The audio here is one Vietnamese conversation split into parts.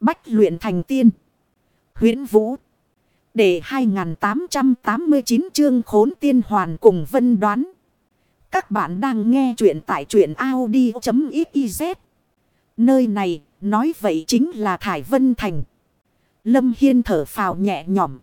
Bách luyện thành tiên. huyễn Vũ. Để 2889 chương khốn tiên hoàn cùng vân đoán. Các bạn đang nghe truyện tại truyện Audi.xyz. Nơi này, nói vậy chính là Thải Vân Thành. Lâm Hiên thở phào nhẹ nhõm.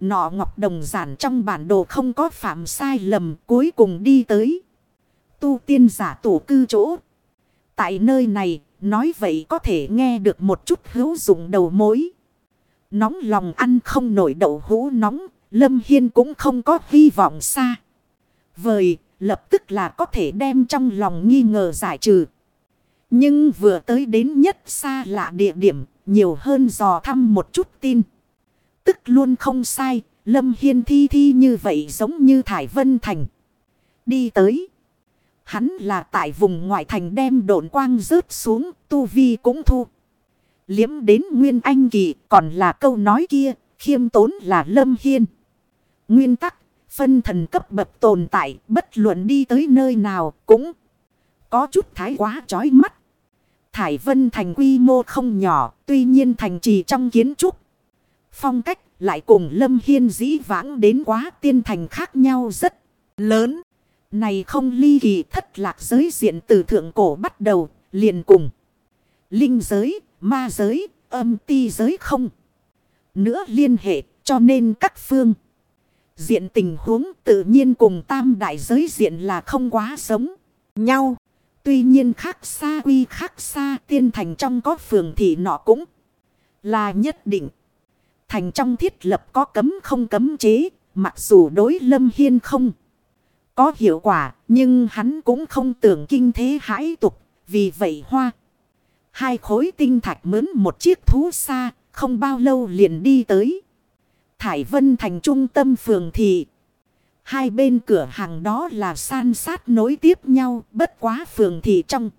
Nọ ngọc đồng giản trong bản đồ không có phạm sai lầm cuối cùng đi tới. Tu tiên giả tổ cư chỗ. Tại nơi này, nói vậy có thể nghe được một chút hữu dụng đầu mối. Nóng lòng ăn không nổi đậu hũ nóng, Lâm Hiên cũng không có hy vọng xa. Vời, lập tức là có thể đem trong lòng nghi ngờ giải trừ. Nhưng vừa tới đến nhất xa lạ địa điểm, nhiều hơn dò thăm một chút tin. Tức luôn không sai, Lâm Hiên thi thi như vậy giống như Thải Vân Thành. Đi tới. Hắn là tại vùng ngoại thành đem độn quang rớt xuống, tu vi cũng thu. Liếm đến Nguyên Anh Kỳ, còn là câu nói kia, khiêm tốn là Lâm Hiên. Nguyên tắc, phân thần cấp bậc tồn tại, bất luận đi tới nơi nào cũng có chút thái quá chói mắt. Thải Vân thành quy mô không nhỏ, tuy nhiên thành trì trong kiến trúc. Phong cách lại cùng Lâm Hiên dĩ vãng đến quá tiên thành khác nhau rất lớn. Này không ly kỳ thất lạc giới diện từ thượng cổ bắt đầu, liền cùng. Linh giới, ma giới, âm ti giới không. Nữa liên hệ, cho nên các phương. Diện tình huống tự nhiên cùng tam đại giới diện là không quá sống nhau. Tuy nhiên khác xa quy khác xa tiên thành trong có phường thì nọ cũng là nhất định. Thành trong thiết lập có cấm không cấm chế, mặc dù đối lâm hiên không có hiệu quả, nhưng hắn cũng không tưởng kinh thế hãi tục, vì vậy hoa. Hai khối tinh thạch mướn một chiếc thú xa, không bao lâu liền đi tới. Thải Vân thành trung tâm phường thị. Hai bên cửa hàng đó là san sát nối tiếp nhau, bất quá phường thị trong.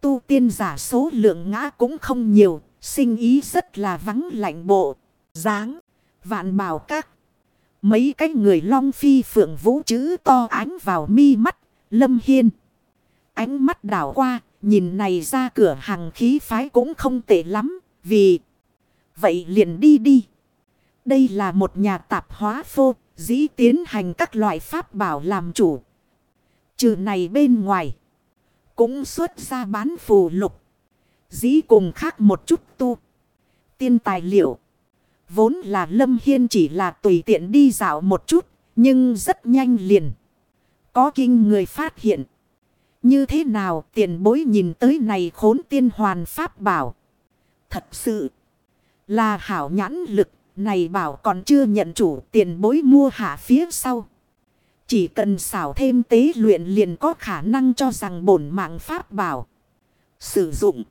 Tu tiên giả số lượng ngã cũng không nhiều, sinh ý rất là vắng lạnh bộ, dáng, vạn bảo các. Mấy cái người long phi phượng vũ chữ to ánh vào mi mắt, lâm hiên. Ánh mắt đảo qua, nhìn này ra cửa hàng khí phái cũng không tệ lắm, vì... Vậy liền đi đi. Đây là một nhà tạp hóa phô, dĩ tiến hành các loại pháp bảo làm chủ. Trừ này bên ngoài, cũng xuất ra bán phù lục. Dĩ cùng khác một chút tu. Tiên tài liệu. Vốn là Lâm Hiên chỉ là tùy tiện đi dạo một chút, nhưng rất nhanh liền. Có kinh người phát hiện. Như thế nào tiền bối nhìn tới này khốn tiên hoàn pháp bảo. Thật sự là hảo nhãn lực. Này bảo còn chưa nhận chủ tiền bối mua hạ phía sau. Chỉ cần xảo thêm tế luyện liền có khả năng cho rằng bổn mạng pháp bảo. Sử dụng.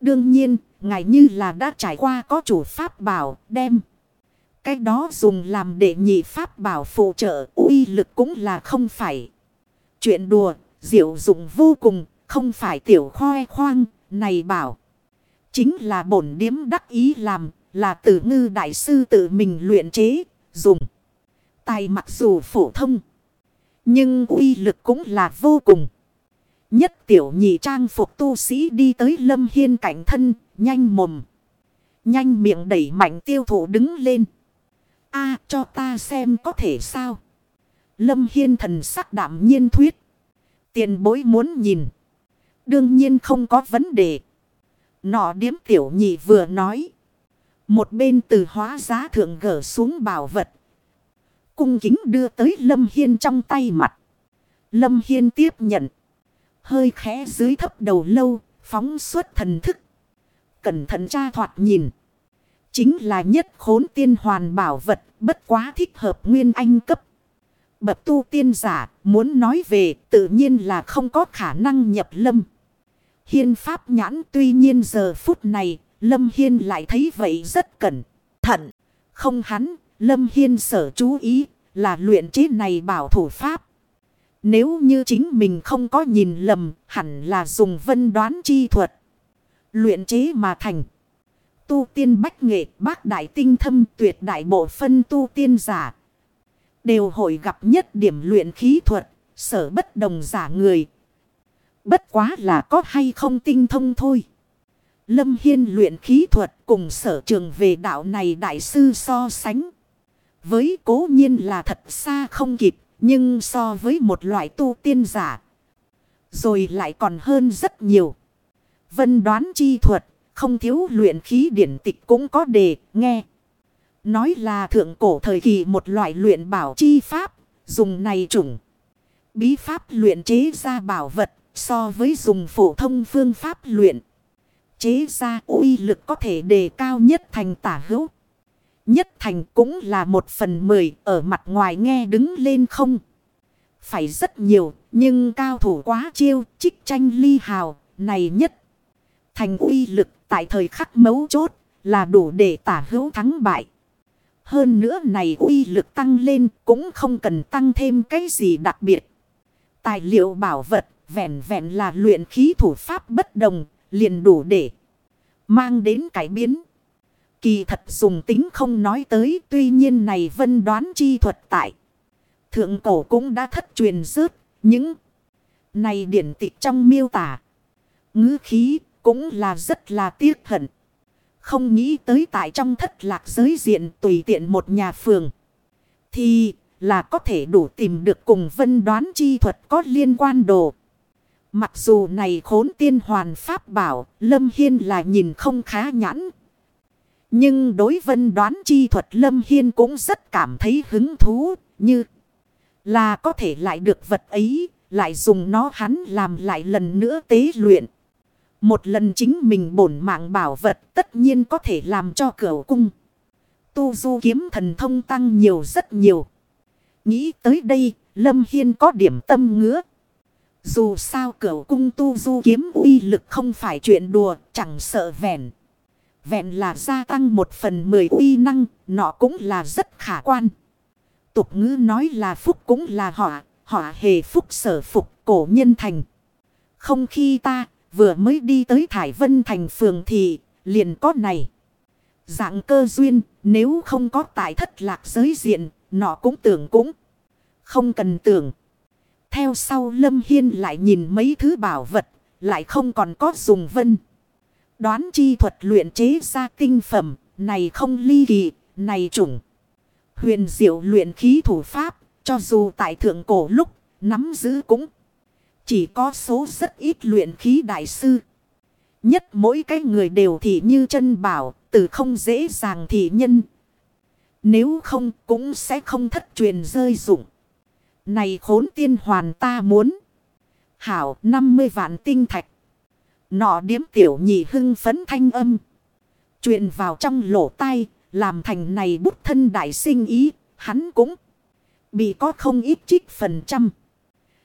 Đương nhiên, ngài như là đã trải qua có chủ pháp bảo đem. Cái đó dùng làm để nhị pháp bảo phụ trợ uy lực cũng là không phải. Chuyện đùa, diệu dụng vô cùng, không phải tiểu khoe khoang, này bảo. Chính là bổn điếm đắc ý làm, là tử ngư đại sư tự mình luyện chế, dùng. Tài mặc dù phổ thông, nhưng uy lực cũng là vô cùng. Nhất tiểu nhị trang phục tu sĩ đi tới lâm hiên cảnh thân, nhanh mồm. Nhanh miệng đẩy mạnh tiêu thụ đứng lên. a cho ta xem có thể sao. Lâm hiên thần sắc đảm nhiên thuyết. Tiền bối muốn nhìn. Đương nhiên không có vấn đề. Nọ điếm tiểu nhị vừa nói. Một bên từ hóa giá thượng gỡ xuống bảo vật. Cung kính đưa tới Lâm Hiên trong tay mặt. Lâm Hiên tiếp nhận. Hơi khẽ dưới thấp đầu lâu, phóng suốt thần thức. Cẩn thận tra thoạt nhìn. Chính là nhất khốn tiên hoàn bảo vật, bất quá thích hợp nguyên anh cấp. Bậc tu tiên giả, muốn nói về, tự nhiên là không có khả năng nhập lâm. Hiên pháp nhãn tuy nhiên giờ phút này, Lâm Hiên lại thấy vậy rất cẩn thận. Không hắn, Lâm Hiên sở chú ý là luyện chế này bảo thủ pháp. Nếu như chính mình không có nhìn lầm, hẳn là dùng vân đoán chi thuật. Luyện chế mà thành. Tu tiên bách nghệ, bác đại tinh thâm tuyệt đại bộ phân tu tiên giả. Đều hội gặp nhất điểm luyện khí thuật, sở bất đồng giả người. Bất quá là có hay không tinh thông thôi. Lâm Hiên luyện khí thuật cùng sở trường về đạo này đại sư so sánh. Với cố nhiên là thật xa không kịp, nhưng so với một loại tu tiên giả. Rồi lại còn hơn rất nhiều. Vân đoán chi thuật, không thiếu luyện khí điển tịch cũng có đề, nghe. Nói là thượng cổ thời kỳ một loại luyện bảo chi pháp, dùng này chủng. Bí pháp luyện chế ra bảo vật, so với dùng phổ thông phương pháp luyện. Chế ra uy lực có thể đề cao nhất thành tả hữu. Nhất thành cũng là một phần mười ở mặt ngoài nghe đứng lên không. Phải rất nhiều, nhưng cao thủ quá chiêu, trích tranh ly hào, này nhất. Thành uy lực tại thời khắc mấu chốt là đủ để tả hữu thắng bại. Hơn nữa này uy lực tăng lên cũng không cần tăng thêm cái gì đặc biệt. Tài liệu bảo vật vẹn vẹn là luyện khí thủ pháp bất đồng liền đủ để mang đến cải biến. Kỳ thật dùng tính không nói tới tuy nhiên này vân đoán chi thuật tại. Thượng cổ cũng đã thất truyền rớt những này điển tịch trong miêu tả. ngữ khí cũng là rất là tiếc hận. Không nghĩ tới tại trong thất lạc giới diện tùy tiện một nhà phường. Thì là có thể đủ tìm được cùng vân đoán chi thuật có liên quan đồ. Mặc dù này khốn tiên hoàn pháp bảo, Lâm Hiên là nhìn không khá nhãn. Nhưng đối vân đoán chi thuật Lâm Hiên cũng rất cảm thấy hứng thú, như là có thể lại được vật ấy, lại dùng nó hắn làm lại lần nữa tế luyện. Một lần chính mình bổn mạng bảo vật tất nhiên có thể làm cho cửa cung. Tu du kiếm thần thông tăng nhiều rất nhiều. Nghĩ tới đây, Lâm Hiên có điểm tâm ngứa. Dù sao cửa cung tu du kiếm uy lực không phải chuyện đùa, chẳng sợ vẻn Vẹn là gia tăng một phần mười uy năng, nó cũng là rất khả quan. Tục ngữ nói là phúc cũng là họ, họ hề phúc sở phục cổ nhân thành. Không khi ta vừa mới đi tới Thải Vân thành phường thì liền có này. Dạng cơ duyên nếu không có tại thất lạc giới diện, nó cũng tưởng cũng không cần tưởng. Theo sau Lâm Hiên lại nhìn mấy thứ bảo vật, lại không còn có dùng vân. Đoán chi thuật luyện chế ra tinh phẩm, này không ly kỳ, này chủng. Huyền diệu luyện khí thủ pháp, cho dù tại thượng cổ lúc, nắm giữ cũng chỉ có số rất ít luyện khí đại sư. Nhất mỗi cái người đều thì như chân bảo, từ không dễ dàng thì nhân. Nếu không cũng sẽ không thất truyền rơi dụng. Này khốn tiên hoàn ta muốn. Hảo 50 vạn tinh thạch. Nọ điếm tiểu nhị hưng phấn thanh âm. truyền vào trong lỗ tai. Làm thành này bút thân đại sinh ý. Hắn cũng bị có không ít trích phần trăm.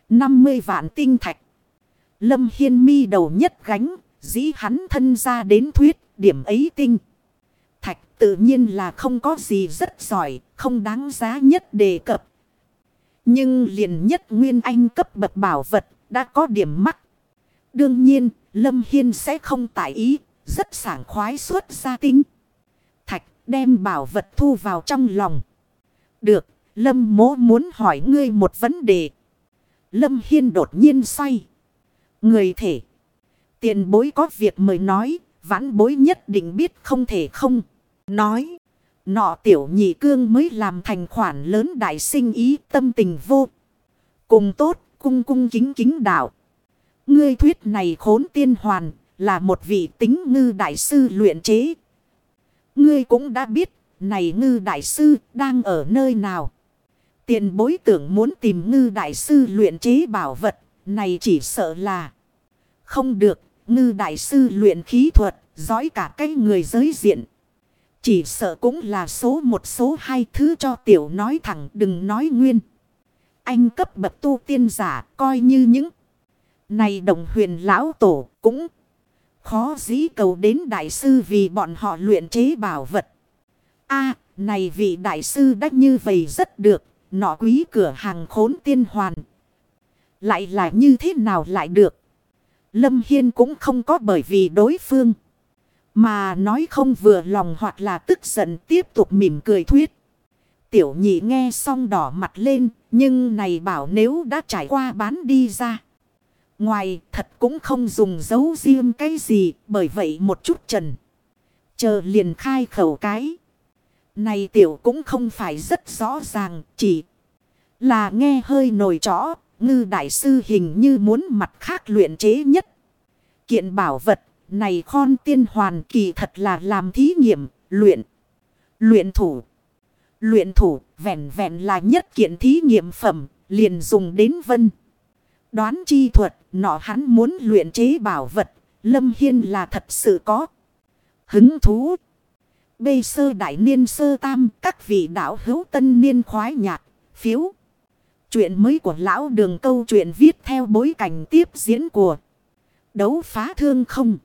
50 vạn tinh thạch. Lâm Hiên mi đầu nhất gánh. Dĩ hắn thân ra đến thuyết. Điểm ấy tinh. Thạch tự nhiên là không có gì rất giỏi. Không đáng giá nhất đề cập. Nhưng liền nhất nguyên anh cấp bậc bảo vật đã có điểm mắc. Đương nhiên, Lâm Hiên sẽ không tải ý, rất sảng khoái xuất ra tính. Thạch đem bảo vật thu vào trong lòng. Được, Lâm mố muốn hỏi ngươi một vấn đề. Lâm Hiên đột nhiên xoay. Người thể. Tiền bối có việc mời nói, vãn bối nhất định biết không thể không. Nói. Nọ tiểu nhị cương mới làm thành khoản lớn đại sinh ý tâm tình vô. Cùng tốt, cung cung kính kính đạo. Ngươi thuyết này khốn tiên hoàn, là một vị tính ngư đại sư luyện chế. Ngươi cũng đã biết, này ngư đại sư đang ở nơi nào. Tiền bối tưởng muốn tìm ngư đại sư luyện chế bảo vật, này chỉ sợ là không được. Ngư đại sư luyện khí thuật, dõi cả cái người giới diện. Chỉ sợ cũng là số một số hai thứ cho tiểu nói thẳng đừng nói nguyên. Anh cấp bậc tu tiên giả coi như những. Này đồng huyền lão tổ cũng khó dĩ cầu đến đại sư vì bọn họ luyện chế bảo vật. a này vị đại sư đắc như vậy rất được. Nọ quý cửa hàng khốn tiên hoàn. Lại là như thế nào lại được. Lâm Hiên cũng không có bởi vì đối phương. Mà nói không vừa lòng hoặc là tức giận tiếp tục mỉm cười thuyết. Tiểu nhị nghe xong đỏ mặt lên, nhưng này bảo nếu đã trải qua bán đi ra. Ngoài, thật cũng không dùng dấu riêng cái gì, bởi vậy một chút trần. Chờ liền khai khẩu cái. Này tiểu cũng không phải rất rõ ràng, chỉ là nghe hơi nổi trõ. Ngư đại sư hình như muốn mặt khác luyện chế nhất. Kiện bảo vật, này khon tiên hoàn kỳ thật là làm thí nghiệm, luyện. Luyện thủ. Luyện thủ, vẹn vẹn là nhất kiện thí nghiệm phẩm, liền dùng đến vân. Đoán chi thuật, nọ hắn muốn luyện chế bảo vật. Lâm Hiên là thật sự có. Hứng thú. Bê sơ đại niên sơ tam, các vị đạo hữu tân niên khoái nhạc. Phiếu. Chuyện mới của lão đường câu chuyện viết theo bối cảnh tiếp diễn của đấu phá thương không.